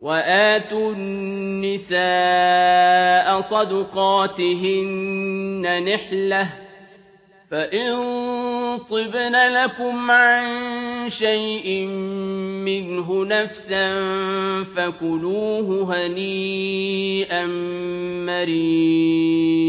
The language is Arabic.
وَآتُوا النِّسَاءَ صَدُقَاتِهِنَّ نِحْلَةً ۚ فَإِن طِبْنَ لَكُمْ عَن شَيْءٍ مِّنْهُ نَفْسًا فَكُلُوهُ هَنِيئًا مَّرِيئًا